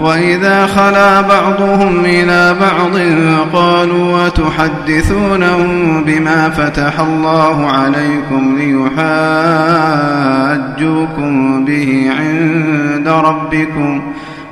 وإذا خلا بعضهم إلى بعض قالوا وتحدثونهم بما فتح الله عليكم ليحاجوكم به عند ربكم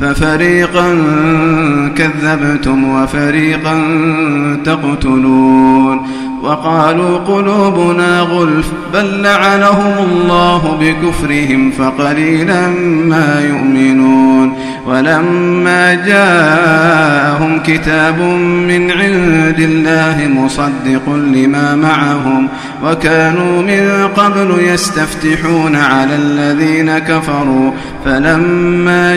ففريقا كذبتم وفريقا تقتلون وقالوا قلوبنا غلف بل لعنهم الله بكفرهم فقليلا ما يؤمنون ولما جاءهم كتاب من عند الله مصدق لما معهم وكانوا من قبل يستفتحون على الذين كفروا فلما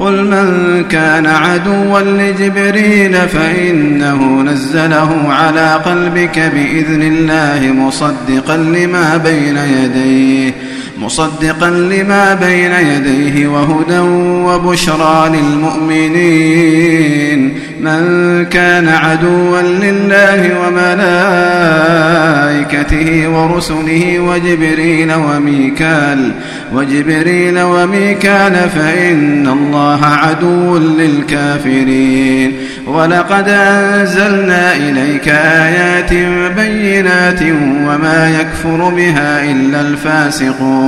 قل من كان عدوا لجبريل فإنه نزله على قلبك بإذن الله مصدقا لما بين يديه. مصدقا لما بين يديه وهدى وبشرى للمؤمنين. من كان عدوا لله وملائكته ورسله وجبريل وميكال وجبريل وميكال فإن الله عدو للكافرين. ولقد أنزلنا إليك آيات بينات وما يكفر بها إلا الفاسقون.